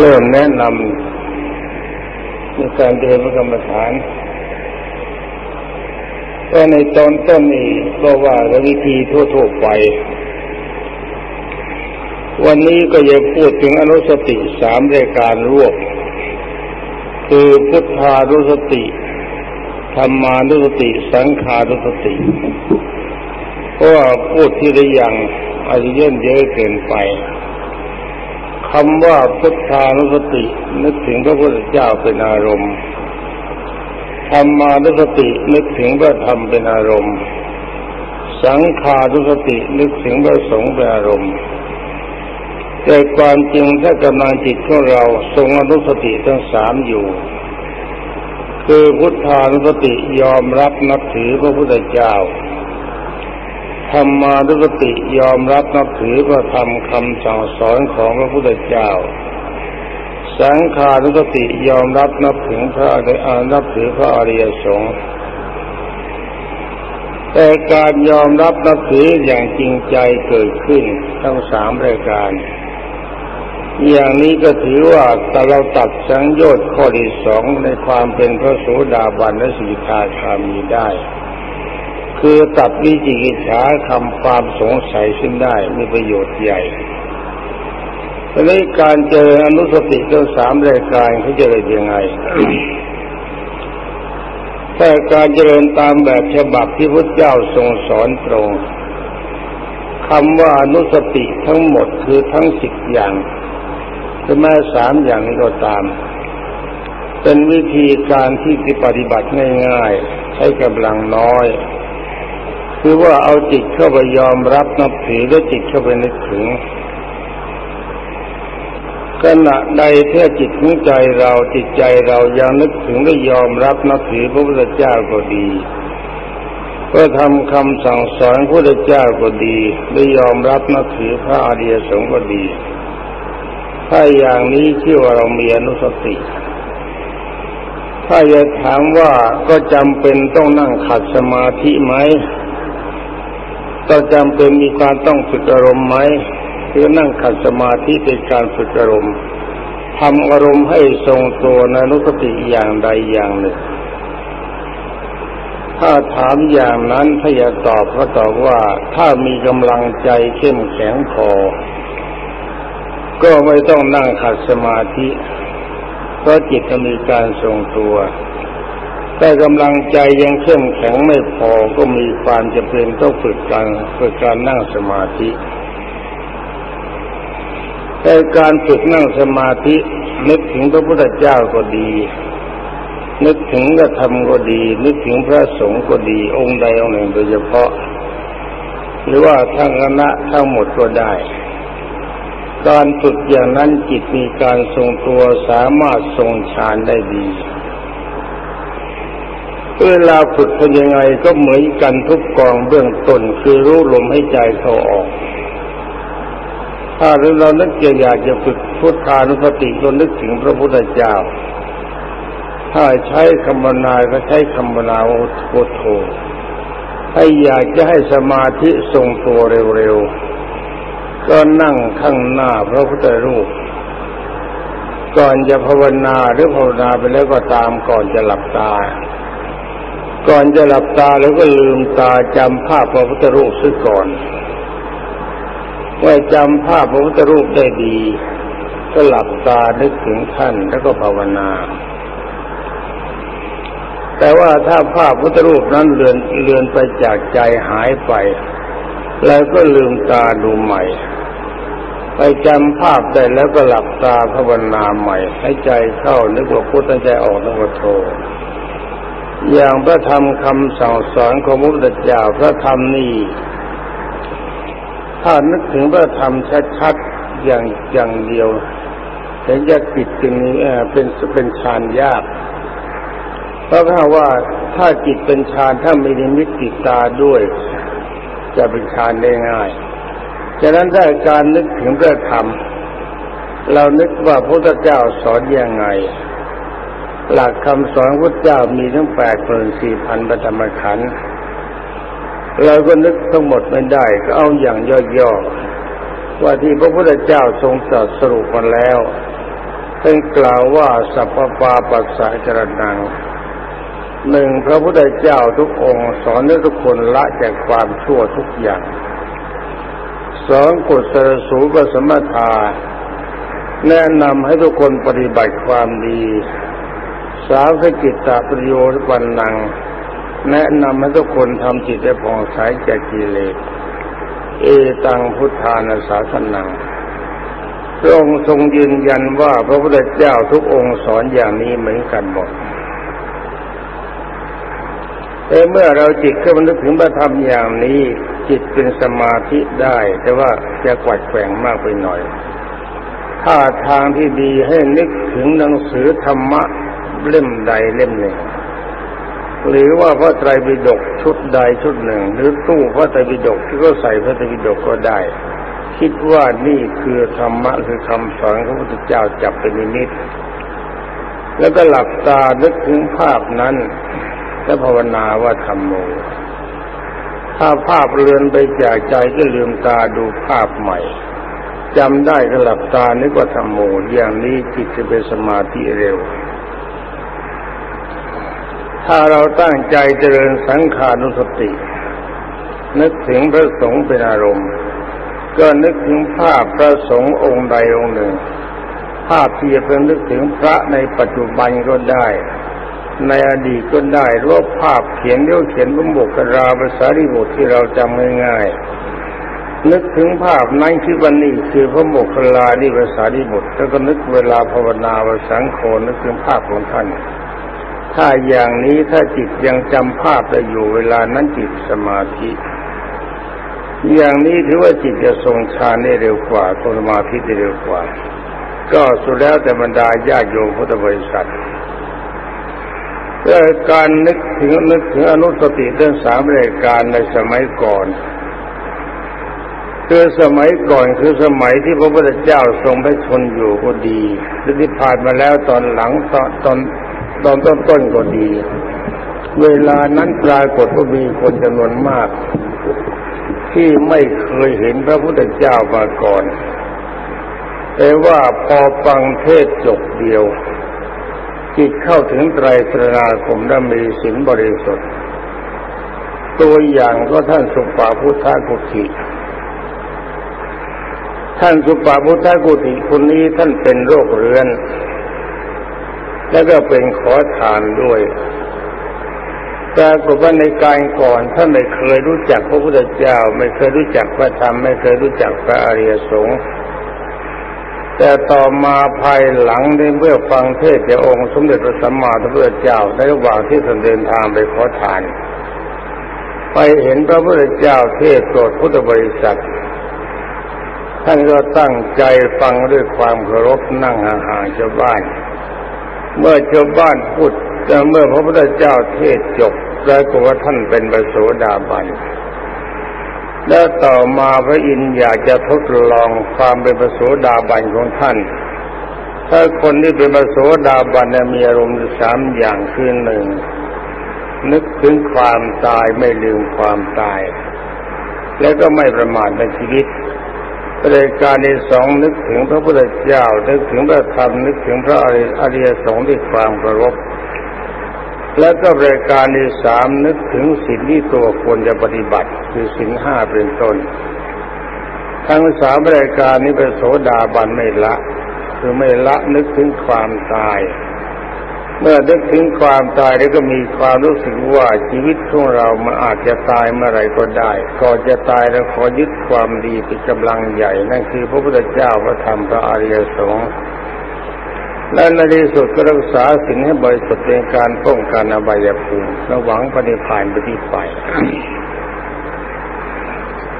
เริ่มแนะนำในการเดินพระกรรมฐานก็ในตอนต้นนี้ก็ว่าวิธีทั่วๆไป วันนี้ก็จะพูดถึงอนุสติสามรายการรวบคือพุทธานุสติธรรมานุสติสังขานุสติเพราะว่าพูดที่ได้ยังอาจจะเย่นเยอะเกินไป คำว่าพุทธานุสตินึกถึงพระพุทธเจ้าเป็นอารมณ์ธรรมานุสตินึกถึงพระธรรมเป็นอารมณ์ สังขานุสตินึกถึงพระสงฆ์เป็นอารมณ์แต่ความจริงถ้ากำลังจิตของเราทรงอนุสติทั้งสามอยู่ คือพุทธานุสติยอมรับนับถือพระพุทธเจ้า ธรรมานุสติยอมรับนับถือพระธรรมคำสั่งสอนของพระพุทธเจ้า สังขานุสติยอมรับนับถึงพระอนับถือพระอริยสงฆ์แต่การยอมรับนับถืออย่างจริงใจเกิดขึ้นทั้งสามรายการ อย่างนี้ก็ถือว่าแต่เราตัดสังโยชน์ข้อที่สองในความเป็นพระโสดาบันและสิกขาคามีได้ คือตัดวิจิกิจฉาคำความสงสัยขึ้นได้มีประโยชน์ใหญ่ทีนี้การเจออนุสติทั้งสามรายการเขาจะเป็นยังไงถ้าการเจริญตามแบบฉบับที่พระเจ้าทรงสอนตรงคำว่าอนุสติทั้งหมดคือทั้งสิบอย่างคือแม้สามอย่างนี้ก็ตาม เป็นวิธีการที่ปฏิบัติง่าย ๆ ใช้กำลังน้อย คือว่าเอาจิตเข้าไปยอมรับนับถือแล้วจิตเข้าไปนึกถึงขณะใดเท่าจิตของใจเราจิตใจเรายังนึกถึงและยอมรับนับถือพระพุทธเจ้าก็ดีเพื่อทำคำสั่งสอนพระพุทธเจ้าก็ดีได้ยอมรับนับถือพระอริยสงฆ์ก็ดี ถ้าอย่างนี้ชื่อว่าเรามีอนุสติ ถ้าจะถามว่าก็จำเป็นต้องนั่งขัดสมาธิไหม ก็จำเป็นมีการต้องฝึกอารมณ์ไหมคือนั่งขัดสมาธิเป็นการฝึกอารมณ์ทำอารมณ์ให้ทรงตัวในนุสติอย่างใดอย่างหนึ่ง ถ้าถามอย่างนั้นถ้าอยากตอบก็ตอบว่าถ้ามีกำลังใจเข้มแข็งพอ ก็ไม่ต้องนั่งขัดสมาธิ เพราะจิตจะมีการทรงตัว แต่กำลังใจยังเข้มแข็งไม่พอก็มีความจะเป็นต้องฝึกการฝึกการนั่งสมาธิแต่การฝึกนั่งสมาธิ นึกถึงพระพุทธเจ้าก็ดี นึกถึงกระทำก็ดี นึกถึงพระสงฆ์ก็ดีองค์ใดองค์หนึ่งโดยเฉพาะ หรือว่าทั้งคณะทั้งหมดก็ได้ การฝึกอย่างนั้นจิตมีการทรงตัวสามารถทรงฌานได้ดี เวลาฝึกเป็นยังไงก็เหมือนกันทุกกองเบื้องต้นคือรู้ลมให้ใจเขาออก ถ้าเรานึกอยากจะฝึกพุทธานุสติก็นึกถึงพระพุทธเจ้า ถ้าใช้คำบรรณาก็ใช้คำบรรณาโอโทถ้าอยากจะให้สมาธิทรงตัวเร็วๆ ก็นั่งข้างหน้าพระพุทธรูป ก่อนจะภาวนาหรือภาวนาไปแล้วก็ตามก่อนจะหลับตา ก่อนจะหลับตาแล้วก็ลืมตาจำภาพพระพุทธรูปซะก่อนว่าจำภาพพระพุทธรูปได้ดี ก็หลับตานึกถึงท่านแล้วก็ภาวนา แต่ว่าถ้าภาพพุทธรูปนั้นเลือนเลือนไปจากใจหายไป แล้วก็ลืมตาดูใหม่ ไปจำภาพได้แล้วก็หลับตาภาวนาใหม่ ให้ใจเข้านึกว่าพุทธใจออกนึกว่าโท อย่างพระธรรมคำสั่งสอนของพระพุทธเจ้าพระธรรมนี่ถ้านึกถึงพระธรรมชัดๆอย่างอย่างเดียวเห็นจะจิตจึงนี้เป็นเป็นฌานยากเพราะว่าถ้าจิตเป็นฌานถ้ามีนิมิตติดตาด้วย จะเป็นฌานได้ง่ายฉะนั้นถ้าการนึกถึงพระธรรม เรานึกว่าพระพุทธเจ้าสอนอยังไง หลักคำสอนพระเจ้ามีทั้งแปดหมื่นสี่พันปฐมขันธ์เราก็นึกทั้งหมดไม่ได้ก็เอาอย่างย่อๆว่าที่พระพุทธเจ้าทรงตรัสสรุปมาแล้วเป็นกล่าวว่าสัพปาปัสสะจรนังหนึ่งพระพุทธเจ้าทุกองค์ สอนให้ทุกคนละจากความชั่วทุกอย่างสองกุศลสูปสมถาแนะนำให้ทุกคนปฏิบัติความดี สาวสกิตตประโยชน์วันนัง แนะนำให้ทุกคนทำจิตให้ผ่องใสจากกิเลส เอตังพุทธานาสาสนังพระองค์ทรงยืนยันว่าพระพุทธเจ้าทุกองค์สอนอย่างนี้เหมือนกันหมดแต่เมื่อเราจิตเข้ามานึกถึงพระธรรมอย่างนี้ จิตเป็นสมาธิได้ แต่ว่าจะกวัดแกว่งมากไปหน่อย ถ้าทางที่ดีให้นึกถึงหนังสือธรรมะ เล่มใดเล่มหนึ่ง หรือว่าพระไตรปิฎกชุดใดชุดหนึ่ง หรือตู้พระไตรปิฎกที่ก็ใส่พระไตรปิฎกก็ได้ คิดว่านี่คือธรรมะคือคำสอนของพระพุทธเจ้าจับเป็นนิมิตแล้วก็หลับตานึกถึงภาพนั้น และภาวนาว่าธรรมโมถ้าภาพเลือนไปจากใจก็ลืมตาดูภาพใหม่จำได้ก็หลับตานึกว่าธรรมโมอย่างนี้จิตจะเป็นสมาธิเร็ว ถ้าเราตั้งใจเจริญสังขานุสติ นึกถึงพระสงฆ์เป็นอารมณ์ ก็นึกถึงภาพพระสงฆ์องค์ใดองค์หนึ่ง ภาพที่จะเป็นนึกถึงพระในปัจจุบันก็ได้ ในอดีตก็ได้รูปภาพเขียนเรียวเขียนบนบกราภาษาริบุตรที่เราจำง่ายๆนึกถึงภาพนั้นคือวันนี้คือพระโมกขลานี่ภาษาริบุตรแล้วก็นึกเวลาภาวนาว่าสังโฆนึกถึงภาพของท่าน ถ้าอย่างนี้ถ้าจิตยังจำภาพได้อยู่เวลานั้นจิตสมาธิ อย่างนี้ถือว่าจิตจะทรงฌานได้เร็วกว่าทรงสมาธิได้เร็วกว่า ก็สุดแล้วแต่บรรดาญาโยมพุทธบริษัทรื่การนึกถึงนึกถึงอนุสติเรื่องสามรายการในสมัยก่อนคือสมัยก่อนคือสมัยที่พระพุทธเจ้าทรงพระชนอยู่ก็ดีหรือที่ผ่านมาแล้วตอนหลังตอนตอน ตอนต้นต้นก็ดี เวลานั้นปรากฏว่ามีคนจำนวนมาก ที่ไม่เคยเห็นพระพุทธเจ้ามาก่อน แต่ว่าพอฟังเทศจบเดียวจิตเข้าถึงไตรสราคมและมีสินบริสุทธิ์ ตัวอย่างก็ท่านสุปาพุทธากุฏิท่านสุปาพุทธากุฏิคนนี้ท่านเป็นโรคเรื้อน แล้วก็เป็นขอทานด้วยแต่กว่าในการก่อนท่านไม่เคยรู้จักพระพุทธเจ้า ไม่เคยรู้จักพระธรรม ไม่เคยรู้จักพระอริยสงฆ์แต่ต่อมาภายหลังในเมื่อฟังเทศจากองค์สมเด็จพระสัมมาสัมพุทธเจ้าในระหว่างที่ท่านเดินทางไปขอทาน ไปเห็นพระพุทธเจ้าเทศโปรดพุทธบริษัท ท่านก็ตั้งใจฟังด้วยความเคารพนั่งห่างๆชาวบ้าน เมื่อชาวบ้านพูดเมื่อพระพุทธเจ้าเทศจบปรากฏว่าท่านเป็นบโสดาบัน แล้วต่อมาพระอินทร์อยากจะทดลองความเป็นปโสดาบันของท่าน ถ้าคนที่เป็นปโสดาบันมีอารมณ์สามอย่างคือหนึ่งนึกถึงความตายไม่ลืมความตาย แล้วก็ไม่ประมาทในชีวิต ประการที่สองนึกถึงพระพุทธเจ้า นึกถึงพระธรรมนึกถึงพระอริยสงฆ์ด้วยความเคารพแล้วก็รายการที่สามนึกถึงสิ่งที่ตัวควรจะปฏิบัติ คือสิ่งห้าเป็นต้น ทั้งสามรายการนี้เป็นโสดาบันไม่ละ คือไม่ละนึกถึงความตาย เมื่อนึกถึงความตายแล้วก็มีความรู้สึกว่าชีวิตของเรามันอาจจะตายเมื่อไรก็ได้ ก่อนจะตายแล้วขอยึดความดีเป็นกำลังใหญ่ นั่นคือพระพุทธเจ้าพระธรรมพระอริยสงฆ์และในที่สุดก็รักษาสิ่งให้บริสุทธิ์เป็นการป้องกันอบายภูมิระหวังปฏิภาณปฏิไป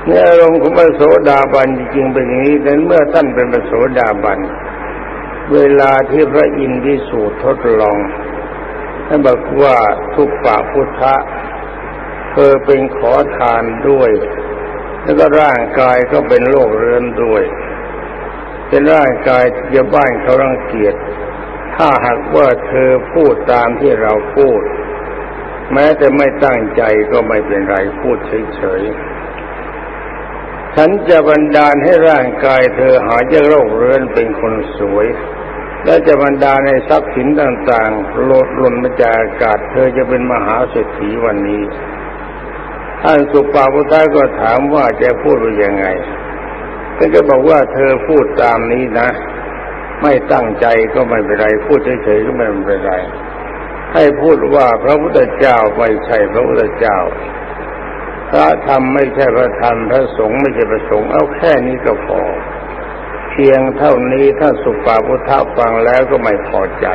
เนี่ยอารมณ์ของพระโสดาบันจริงๆเป็นอย่างนี้แต่เมื่อท่านเป็นพระโสดาบัน เวลาที่พระอินทร์ที่สูตรทดลองท่านบอกว่าทุกป่าพุทธะเธอเป็นขอทานด้วย แล้วก็ร่างกายก็เป็นโรคเรื้อนด้วย เป็นร่างกายที่บ้านเขารังเกียจถ้าหากว่าเธอพูดตามที่เราพูด แม้แต่ไม่ตั้งใจก็ไม่เป็นไรพูดเฉยๆฉันจะบันดาลให้ร่างกายเธอหายจากโรคเรื้อนเป็นคนสวย และจะบรรดาในทรัพย์สินต่างๆโลดหล่นมาจากอากาศ เธอจะเป็นมหาเศรษฐีวันนี้ ท่านสุปาพุทธะก็ถามว่าจะพูดว่ายังไงท่านก็บอกว่าเธอพูดตามนี้นะ ไม่ตั้งใจก็ไม่เป็นไร พูดเฉยๆก็ไม่เป็นไร ให้พูดว่าพระพุทธเจ้าไม่ใช่พระพุทธเจ้า พระธรรมไม่ใช่พระธรรมพระสงฆ์ไม่ใช่พระสงฆ์เอาแค่นี้ก็พอ พียงเท่านี้ถ้าสุปาพุทธะฟังแล้วก็ไม่พอใจ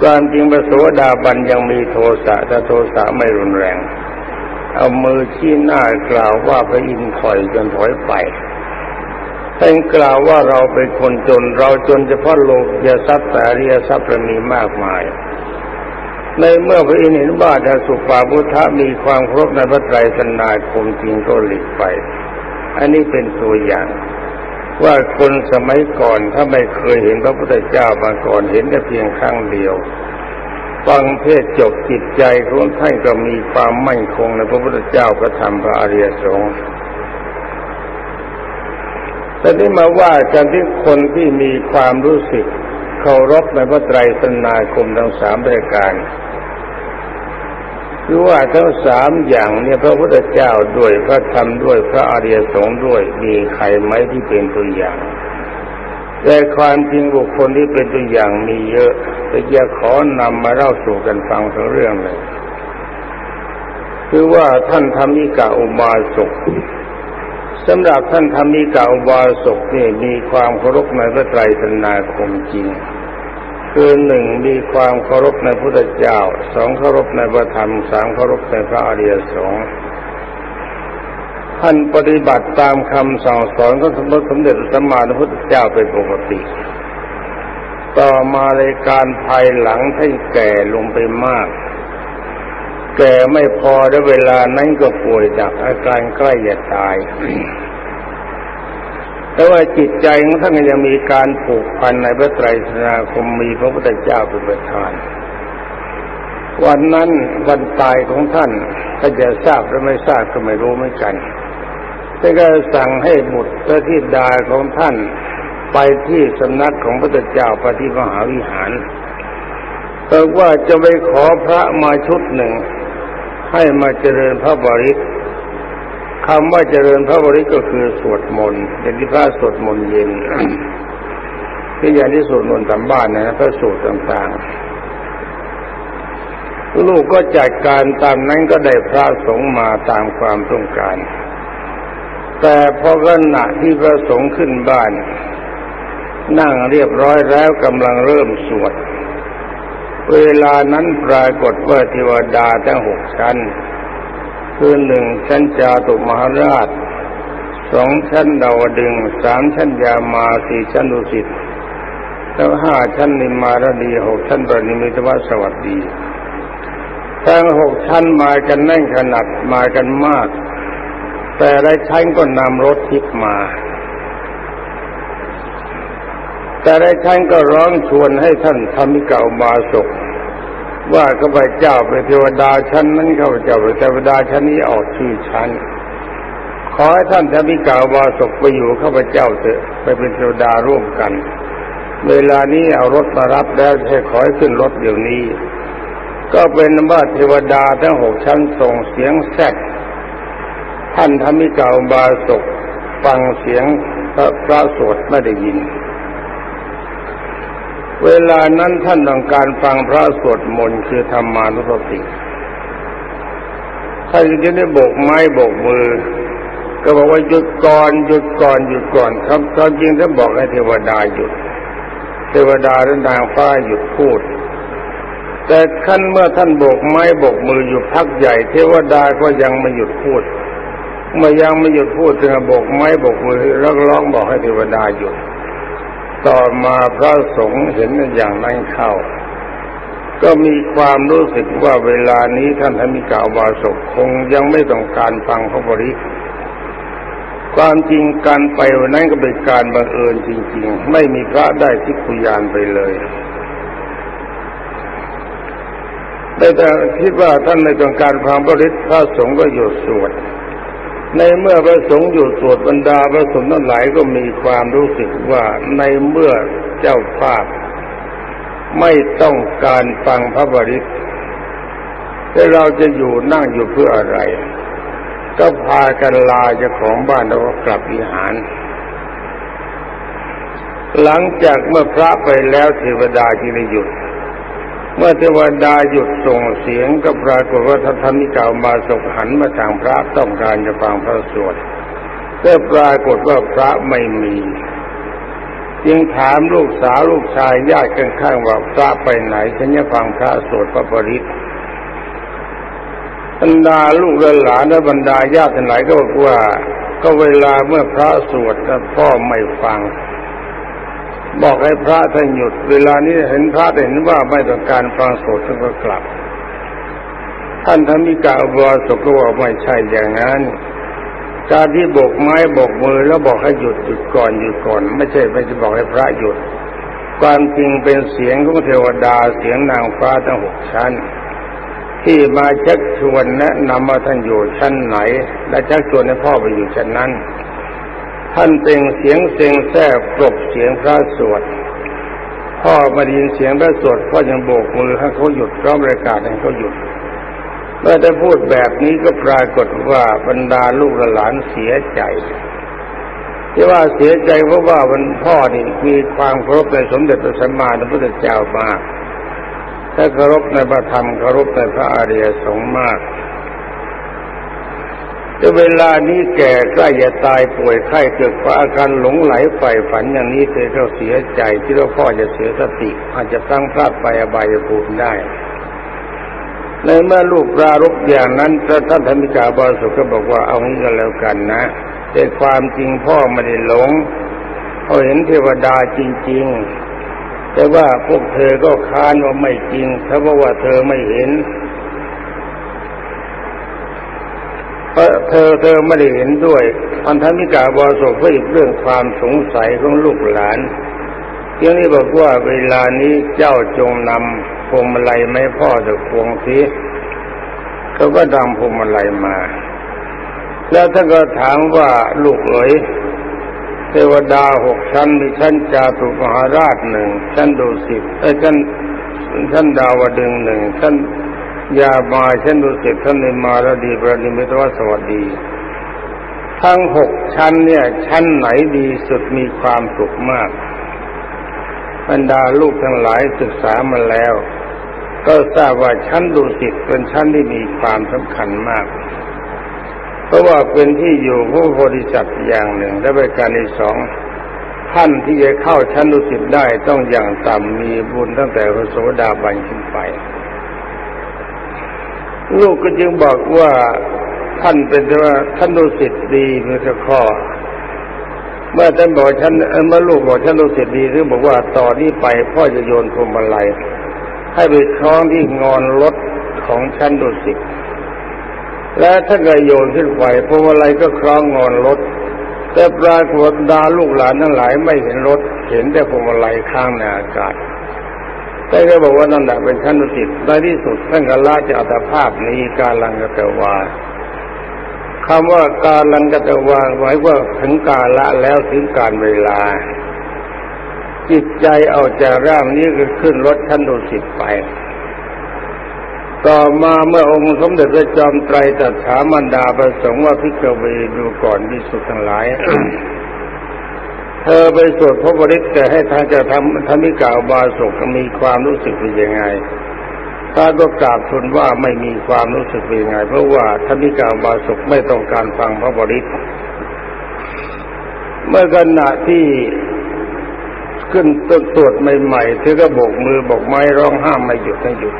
ความจริงพระโสดาบันยังมีโทสะถ้าโทสะไม่รุนแรง เอามือชี้หน้ากล่าวว่าพระอินทร์ถอยจนถอยไปท่านกล่าวว่าเราเป็นคนจนเราจนเฉพาะโลกยาทรัพย์แต่เรียทรัพย์มีมากมาย ในเมื่อพระอินทร์เห็นว่าถ้าสุปาพุทธะมีความครบในพระไตรสนาคมจริงก็หลีกไป อันนี้เป็นตัวอย่าง ว่าคนสมัยก่อนถ้าไม่เคยเห็นพระพุทธเจ้ามาก่อนเห็นแต่เพียงครั้งเดียวฟังเทศจบจิตใจของท่านก็มีความมั่นคงในพระพุทธเจ้าพระธรรมพระอริยสงฆ์แต่นี้มาว่ากันที่คนที่มีความรู้สึกเคารพในพระไตรสนาคมทั้งสามรายการ คือว่าทั้งสามอย่างเนี่ยพระพุทธเจ้าด้วยพระธรรมด้วยพระอริยสงฆ์ด้วยมีใครไหมที่เป็นตัวอย่าง แต่ความจริงบุคคลที่เป็นตัวอย่างมีเยอะแต่จะขอนำมาเล่าสู่กันฟังทั้งเรื่องเลย คือว่าท่านทำนิกาอุบาสกสำหรับท่านธรรมิกาอุบาสกนี่มีความเคารพในพระไตรสนาคมจริง คือหนึ่งมีความเคารพในพุทธเจ้าสองเคารพในพระธรรมสามเคารพในพระอริยสงฆ์ท่านปฏิบัติตามคำสั่งสอนของสมเด็จสมมาพระพุทธเจ้าเป็นปกติ ต่อมาในการภายหลังท่านแก่ลงไปมาก แก่ไม่พอแล้เวลานั้นก็ป่วยจากอาการใกล้จะตาย แต่ว่าจิตใจของท่านยังมีการผูกพันในพระไตรสนาคมมีพระพุทธเจ้าเป็นประธาน วันนั้นวันตายของท่านถ้าจะทราบหรือไม่ทราบก็ไม่รู้เหมือนกันแต่ก็สั่งให้บุตรพระธิดาของท่านไปที่สำนักของพระพุทธเจ้าปฏิมหาวิหารบอกว่าจะไปขอพระมาชุดหนึ่ง ให้มาเจริญพระบริต คำว่าเจริญพระบริก็คือสวดมนต์เป็นที่พระสวดมนต์เย็นที่อย่างที่สวดมนต์ตามบ้านนะพระสูตรต่างๆ ลูกก็จัดการตามนั้นก็ได้พระสงฆ์มาตามความต้องการ แต่พอขณะที่พระสงฆ์ขึ้นบ้าน นั่งเรียบร้อยแล้วกำลังเริ่มสวด เวลานั้นปรากฏว่าเทวดาทั้งหกชั้น คือหนึ่งชั้นจาตุมหาราชสองชั้นดาวดึงสามชั้นยามาสี่ชั้นดุสิตแล้วห้าชั้นนิมารดีหกชั้นปริมิตวสวัสดีทั้งหกชั้นมากันแน่นขนาดมากันมาก แต่ละชั้นก็นำรถทิพมา แต่ละชั้นก็ร้องชวนให้ท่านธรรมิกาบาศก ว่าข้าพเจ้าเป็นเทวดาชั้นนั้นข้าพเจ้าเป็นเทวดาชั้นนี้ออกชื่อชั้นขอให้ท่านธรรมิกาวาสกไปอยู่ข้าพเจ้าเถอะไปเป็นเทวดาร่วมกัน เวลานี้เอารถมารับแล้วให้ขอให้ขึ้นรถเดี๋ยวนี้ ก็เป็นว่าเทวดาทั้งหกชั้นส่งเสียงแซดท่านธรรมิกาวาสกฟังเสียงพระพระสวดไม่ได้ยิน เวลานั้นท่านต้องการฟังพระสวดมนต์คือธรรมานุสติท่านจะได้โบกไม้โบกมือ ก็บอกว่าหยุดก่อนหยุดก่อนหยุดก่อนครับความจริงท่านบอกให้เทวดาหยุด เทวดาและนางฟ้าหยุดพูด แต่ขั้นเมื่อท่านโบกไม้โบกมืออยู่พักใหญ่ เทวดาก็ยังไม่หยุดพูด เมื่อยังไม่หยุดพูดจึงโบกไม้โบกมือแล้วร้องบอกให้เทวดาหยุด ต่อมาพระสงฆ์เห็นอย่างนั้นเข้า ก็มีความรู้สึกว่าเวลานี้ท่านธรรมิกาบาสกคงยังไม่ต้องการฟังพระบริความจริงการไปวันนั้นก็เป็นการบังเอิญจริง ๆ ไม่มีพระได้ทิพยานไปเลยแต่แต่คิดว่าท่านในต้องการฟังบริษพระสงฆ์ก็หยุดสวด ในเมื่อพระสงฆ์อยู่สวดบรรดาพระสงฆ์ทั้งหลายก็มีความรู้สึกว่าในเมื่อเจ้าภาพไม่ต้องการฟังพระบริตแต่เราจะอยู่นั่งอยู่เพื่ออะไร ก็พากันลาจ้าของบ้านแล้วก็กลับวิหาร หลังจากเมื่อพระไปแล้วเทวดาจึงได้หยุด เมื่อเทวดาหยุดส่งเสียงก็ปรากฏว่าท่านธรรมิกามาสกหันมาทางพระต้องการจะฟังพระสวดแต่ปรากฏว่าพระไม่มี จึงถามลูกสาวลูกชายญาติข้างๆว่าพระไปไหนฉันจะฟังพระสวดพระปริตบรรดาลูกและหลานและบรรดาญาติทั้งหลายก็บอกว่า ก็เวลาเมื่อพระสวดพ่อไม่ฟัง บอกให้พระท่านหยุด เวลานี้เห็นพระเห็นว่าไม่ต้องการฟังสดท่านก็กลับ ท่านธรรมิกาบวสก็ว่าไม่ใช่อย่างนั้นการที่บกไม้บกมือแล้วบอกให้หยุดหยุดก่อนหยุดก่อน ไม่ใช่ไม่จะบอกให้พระหยุด ความจริงเป็นเสียงของเทวดาเสียงนางฟ้าทั้งหกชั้น ที่มาชักชวนแนะนำมาท่านอยู่ชั้นไหน และชักชวนให้พ่อไปอยู่ชั้นนั้น ท่านเป็นเสียงเสียงแท้กลบเสียงพระสวดพ่อมาดินเสียงพระสวดพ่อยังโบกมือให้เขาหยุดร้องประกาศให้เขาหยุดเมื่อได้พูดแบบนี้ก็ปรากฏว่าบรรดาลูกหลานเสียใจที่ว่าเสียใจเพราะว่าวันพ่อนี่มีความเคารพในสมเด็จพระสัมมาสัมพุทธเจ้ามากถ้าเคารพในพระธรรมเคารพในพระอริยสงฆ์มาก แต่เวลานี้แก่ใกล้จะตายป่วยไข้เกิดอาการหลงไหลใฝ่ฝันอย่างนี้เธอก็เสียใจที่ว่าพ่อจะเสียสติ อาจจะตั้งพลาดไปอบายภูมิได้ ในเมื่อลูกปรารบอย่างนั้นพระท่านธรรมิกาบาสุก็บอกว่าเอางี้ก็แล้วกันนะแต่ความจริงพ่อไม่ได้หลงเขาเห็นเทวดาจริง ๆ แต่ว่าพวกเธอก็ค้านว่าไม่จริงเพราะว่าเธอไม่เห็น เพราะเธอเธอไม่ได้เห็นด้วยพันธมิกาบาสุเพื่ออีกเรื่องความสงสัยของลูกหลานยังนี้บอกว่าเวลานี้เจ้าจงนำพวงมาลัยไม่พ่อจะพวงทีเขาก็ดำพวงมาลัยมา แล้วท่านก็ถามว่าลูกเอ๋ยเทวดาหกชั้นมีชั้นจาตุมหาราชหนึ่งชั้นดุสิตไอ้ชั้นชั้นดาวดึงหนึ่งชั้น ยามาชั้นดุสิตท่านนิมารดีประดิมิตวสวัสดี ทั้งหกชั้นเนี่ย ชั้นไหนดีสุดมีความสุขมากบรรดาลูกทั้งหลายศึกษามาแล้ว ก็ทราบว่าชั้นดุสิตเป็นชั้นที่มีความสำคัญมาก เพราะว่าเป็นที่อยู่ผู้โพธิสัตว์อย่างหนึ่งและเป็นการที่สองท่านที่จะเข้าชั้นดุสิตได้ต้องอย่างต่ำมีบุญตั้งแต่พระโสดาบันขึ้นไป ลูกก็จึงบอกว่าท่านเป็นว่าท่านดุสิตดีเมีข้อเมื่อท่านบอกฉันเมื่อลูกบอกฉันรู้สึกดีหรือบอกว่าต่อนนี้ไปพ่อจะโยนพวงมาลัยให้ไปคล้องที่งอนรถของฉันดุสิตและถ้าเกิโยนขึ้นไปพวงมาลัยก็คล้องงอนรถแต่ปรากฏดาลูกหลานทั้งหลายไม่เห็นรถ เห็นแต่พวงมาลัยข้างในอากาศ แต่ก็บอกว่านั่นแหละเป็นชั้นดุสิตในที่สุดท่านก็ละจากอัตภาพนี้การลังกตวาคำว่าการลังกตวางไว้ว่าถึงกาละแล้วถึงการเวลา จิตใจเอาจากร่างนี้ก็ขึ้นรถชั้นดุสิตไป ต่อมาเมื่อองค์สมเด็จพระจอมไตรตรัสถามันดาประสงค์ว่าพิกเวดูก่อนพิสุดทั้งหลาย เธอไปสวดพระบริตแต่ให้ทางจะทำธรรมิกาบาสกมีความรู้สึกเป็นยังไงถ้าก็กราบทูลว่าไม่มีความรู้สึกเป็นยังไง เพราะว่าธรรมิกาบาสกไม่ต้องการฟังพระบริตเมื่อขณะที่ขึ้นต้นตรวจใหม่ๆเธอก็โบกมือบอกไม้ร้องห้ามไม่หยุดไม่หยุด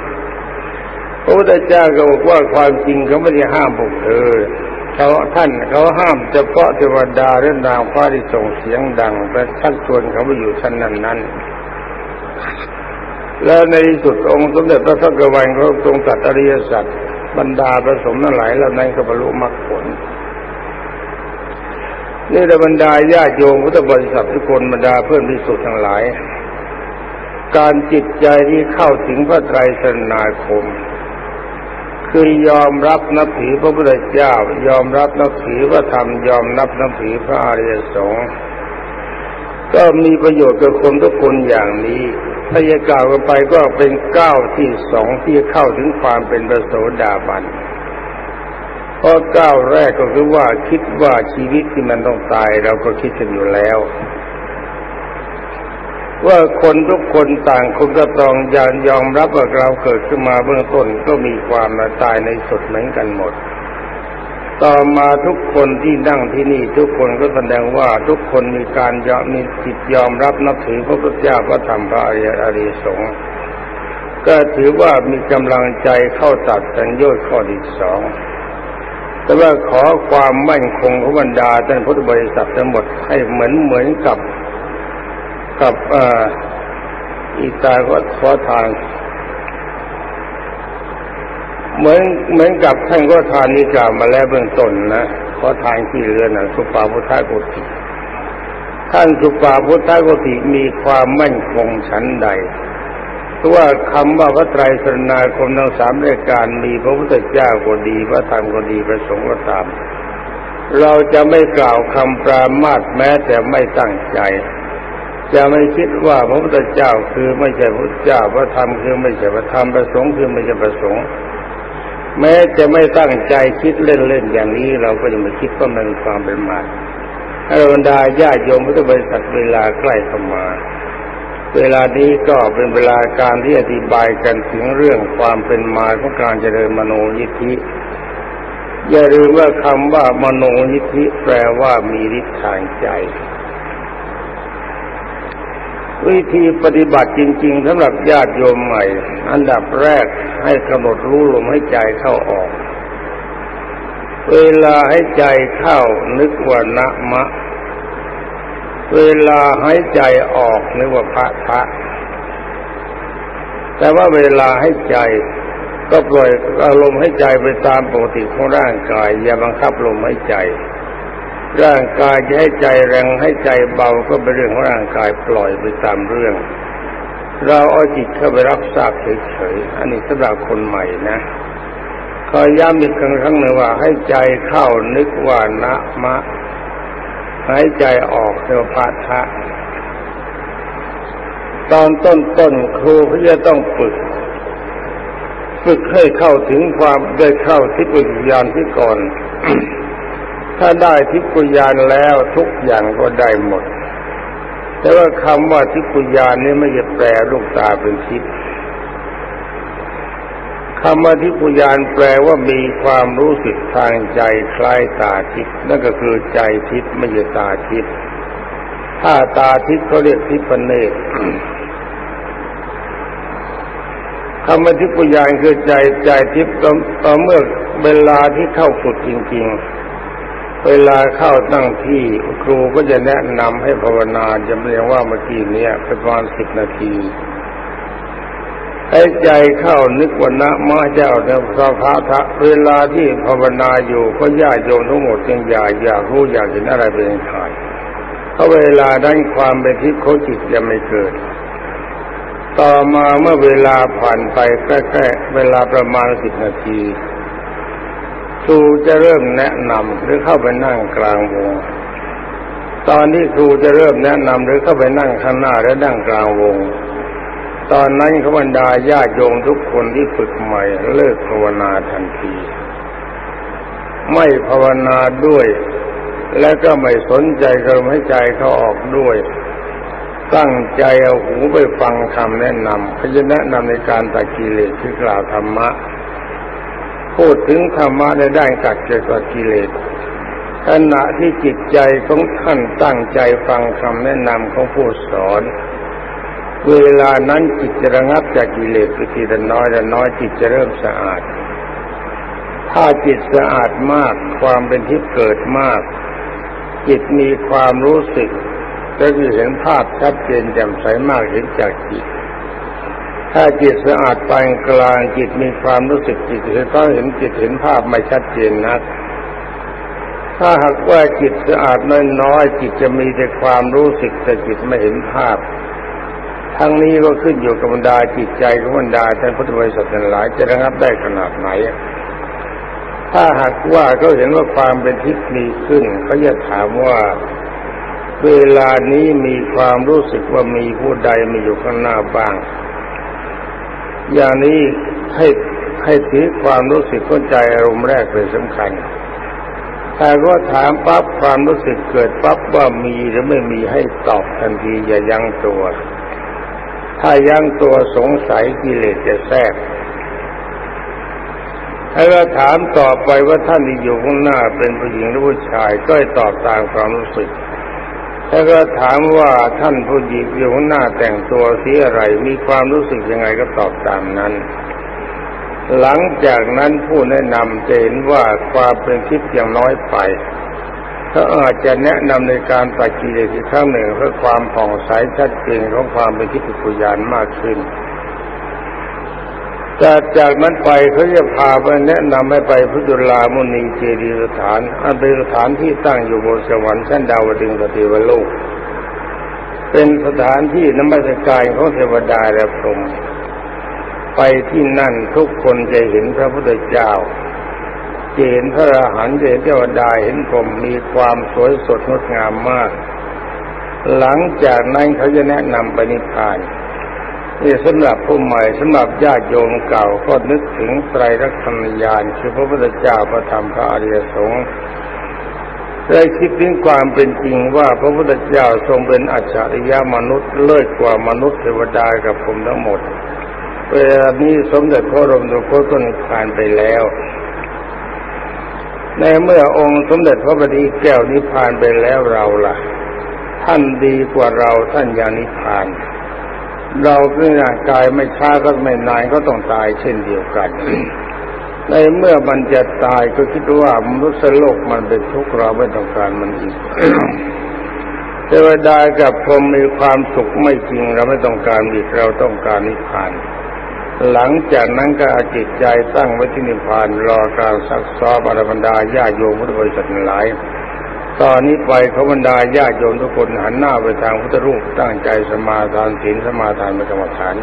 พระพุทธเจ้าก็บอกว่าความจริงเขาไม่ได้ห้ามพวกเธอ เขาท่านเขาห้ามเฉพาะเทวดาเรื่องดาวฟ้าที่ส่งเสียงดังแต่ชักชวนเขาไปอยู่ชั้นนั้นนั้นแล้วในที่สุดองค์สมเด็จพระสักวันก็ทรงตัดอริยสัจบรรดาประสมนั่นหลายแล้วนั้นก็บรรลุมรรคผลนี่แต่บรรดาญาโยมพุทธบริษัททุกคนบรรดาเพื่อนพิสุทธ์ทั้งหลาย การจิตใจที่เข้าถึงพระไตรสนาคม คือยอมรับนับถือพระพุทธเจ้า ยอมรับนับถือพระธรรมยอมรับนับถือพระอริยสงฆ์ก็มีประโยชน์กับคนทุกคนอย่างนี้ถ้าจะกล่าวกันไปก็เป็นก้าวที่สองที่เข้าถึงความเป็นประโสดาบันเพราะก้าวแรกก็คือว่าคิดว่าชีวิตที่มันต้องตายเราก็คิดกันอยู่แล้ว ว่าคนทุกคนต่างคนก็ต้องยานยอมรับว่าเราเกิดขึ้นมาเบื้องต้นก็มีความมาตายในสุดเหมือนกันหมด ต่อมาทุกคนที่นั่งที่นี่ทุกคนก็แสดงว่าทุกคนมีการยอมมีจิตยอมรับนับถือพระพุทธเจ้าพระธรรมพระอริยอริสงฆ์ก็ถือว่ามีกำลังใจเข้าตัดสัญญาข้อที่สองแต่ว่าขอความมั่นคงของบรรดาท่านพุทธบริษัททั้งหมดให้เหมือนเหมือนกับ กับอีตาก็ขอทาน เหมือนเหมือนกับท่านก็ทานนิกามาแล้วเบื้องต้นนะขอทานที่เรือนสุปาพุทธโกติท่านสุปาพุทธโกติมีความมั่นคงชั้นใดเพราะว่าคำว่าพระไตรสรณาคมทั้งสามรายการมีพระพุทธเจ้าก็ดีพระธรรมก็ดีพระสงฆ์ก็ตาม เราจะไม่กล่าวคำปรามาสแม้แต่ไม่ตั้งใจ จะไม่คิดว่าพระพุทธเจ้าคือไม่ใช่พระเจ้าพระธรรมคือไม่ใช่พระธรรมพระสงฆ์คือไม่ใช่พระสงฆ์แม้จะไม่ตั้งใจคิดเล่นๆอย่างนี้เราก็จะไม่คิดว่ามันความเป็นมาให้บรรดาญาโยมพุทธบริษัทเวลาใกล้เข้ามา เวลานี้ก็เป็นเวลาการที่อธิบายกันถึงเรื่องความเป็นมาของการเจริญมโนยิทธิอย่าลืมว่าคำว่ามโนยิทธิแปลว่ามีฤทธิ์ทางใจ วิธีปฏิบัติจริง ๆสำหรับญาติโยมใหม่ อันดับแรกให้กำหนดรู้ลมให้ใจเข้าออก เวลาให้ใจเข้านึกว่านะมะ เวลาหายใจออกนึกว่าพระพระแต่ว่าเวลาให้ใจก็ปล่อยอารมณ์ให้ใจไปตามปกติของร่างกาย อย่าบังคับลมให้ใจ ร่างกายจะให้ใจแรงให้ใจเบาก็เป็นเรื่องของร่างกายปล่อยไปตามเรื่อง เราเอาจิตเข้าไปรับทราบเฉยๆอันนี้สำหรับคนใหม่นะขอย้ำอีกครั้งหนึ่งว่าให้ใจเข้านึกว่านะมะหายใจออกเรียกพาทะตอนต้นต้นครูเขาจะต้องฝึก ฝึกให้เข้าถึงความได้เข้าทิพยานที่ก่อน ถ้าได้ทิพยานแล้วทุกอย่างก็ได้หมด แต่ว่าคำว่าทิพยานนี้ไม่จะแปลลูกตาเป็นทิพย์คำว่าทิพยานแปลว่ามีความรู้สึกทางใจคล้ายตาทิพย์นั่นก็คือใจทิพย์ไม่ใช่ตาทิพย์ถ้าตาทิพย์เขาเรียกทิพเนตรคำว่าทิพยานคือใจใจทิพย์ต่อเมื่อเวลาที่เข้าฝึกจริง ๆ เวลาเข้าตั้งที่ครูก็จะแนะนำให้ภาวนาจะเรียกว่าเมื่อกี้นี้ประมาณสิบนาทีให้ใจเข้านึกวันนะมาเจ้าเนี่ยพระพระทะเวลาที่ภาวนาอยู่ก็ญาติโยมทั้งหมดจึงอยากอยากรู้อยากเห็นอะไรเป็นขาดเพราะเวลาดั้นความเป็นทิพย์เขาจิตจะไม่เกิด ต่อมาเมื่อเวลาผ่านไปแค่ๆเวลาประมาณสิบนาที ครูจะเริ่มแนะนำหรือเข้าไปนั่งกลางวง ตอนที่ครูจะเริ่มแนะนำหรือเข้าไปนั่งข้างหน้าและนั่งกลางวง ตอนนั้นขบรรดาญาโยมทุกคนที่ฝึกใหม่เลิกภาวนาทันที ไม่ภาวนาด้วย และก็ไม่สนใจกระให้ใจเขาออกด้วย ตั้งใจเอาหูไปฟังคำแนะนำพยแนะนำในการตัดกิเลสที่กล่าวธรรมะ พูดถึงธรรมะในด้านกัดเกี่ยวกับกิเลสขณะที่จิตใจของท่านตั้งใจฟังคำแนะนำของผู้สอน เวลานั้นจิตจะระงับจากกิเลสไปทีละน้อยละน้อยจิตจะเริ่มสะอาด ถ้าจิตสะอาดมากความเป็นทิพเกิดมาก จิตมีความรู้สึกก็คือเห็นภาพชัดเจนแจ่มใสมากเห็นจากจิต ถ้าจิตสะอาดปานกลางจิตมีความรู้สึกจิตเห็นก็เห็นจิตเห็นภาพไม่ชัดเจนนักถ้าหากว่าจิตสะอาดน้อยๆจิตจะมีแต่ความรู้สึกแต่จิตไม่เห็นภาพ ทั้งนี้ก็ขึ้นอยู่กับบรรดาจิตใจของบรรดาท่านพุทธบริษัทหลายจะระงับได้ขนาดไหน ถ้าหากว่าเขาเห็นว่าความเป็นทิพย์มีขึ้นเขาจะถามว่าเวลานี้มีความรู้สึกว่ามีผู้ใดมาอยู่ข้างหน้าบ้าง อย่างนี้ให้ให้ถือความรู้สึกเข้าใจอารมณ์แรกเป็นสำคัญแต่ก็ถามปั๊บความรู้สึกเกิดปั๊บว่ามีหรือไม่มีให้ตอบทันทีอย่ายั้งตัว ถ้ายั้งตัวสงสัยกิเลสจะแทรกถ้าเราถามต่อไปว่าท่านที่อยู่ข้างหน้าเป็นผู้หญิงหรือผู้ชายก็ให้ตอบตามความรู้สึก ถ้าก็ถามว่าท่านผู้หญิงอยู่หน้าแต่งตัวสีอะไร มีความรู้สึกยังไงก็ตอบตามนั้น หลังจากนั้นผู้แนะนำจะเห็นว่าความเป็นคิดอย่างน้อยไปเขาอาจจะแนะนำในการปฏิเลสอีกครั้งหนึ่งเพื่อความผ่องใสชัดเจนของความเป็นทิพยญานมากขึ้น จากจากนั้นไปเขาจะพาไปแนะนำให้ไปพุทธลามุนีเจดีสถาน อันเป็นสถานที่ตั้งอยู่บนสวรรค์ชั้นดาวดึงสติวโลก เป็นสถานที่น้ำมันกายของเทวดาและพรหมไปที่นั่นทุกคนจะเห็นพระพุทธเจ้าจะเห็นพระอรหันต์จะเห็นเทวดาเห็นพรหมมีความสวยสดงดงามมาก หลังจากนั้นเขาจะแนะนำปนิพาน นี่สำหรับผู้ใหม่สำหรับญาติโยมเก่าก็นึกถึงไตรลักษณญาณคือพระพุทธเจ้าพระธรรมพระอริยสงฆ์ได้คิดถึงความเป็นจริงว่าพระพุทธเจ้าทรงเป็นอัจฉริยะมนุษย์เลิศกว่ามนุษย์เทวดากับผมทั้งหมดเวลานี้สมเด็จพระรมตุโคตนิพพานไปแล้ว ในเมื่อองค์สมเด็จพระบดีแก้วนิพพานไปแล้วเราล่ะ ท่านดีกว่าเราท่านยังนิพพาน เราเป็นร่างกายไม่ช้าก็ไม่นานก็ต้องตายเช่นเดียวกัน ในเมื่อมันจะตายก็คิดว่ามนุษย์โลกมันเป็นทุกข์เราไม่ต้องการมันอีกเทวดากับพรหมมีความสุขไม่จริงเราไม่ต้องการอีกเราต้องการนิพพาน หลังจากนั้นก็อาจิตใจตั้งไว้ที่นิพพานรอการซักซ้อมอรบรรดาญาโยมพุทธบริษัทหลาย ตอนนี้ไปขบรรดาญาโยมทุกคนหันหน้าไปทางพุทธรูปตั้งใจสมาทานศีลสมาทานมรรมฐาน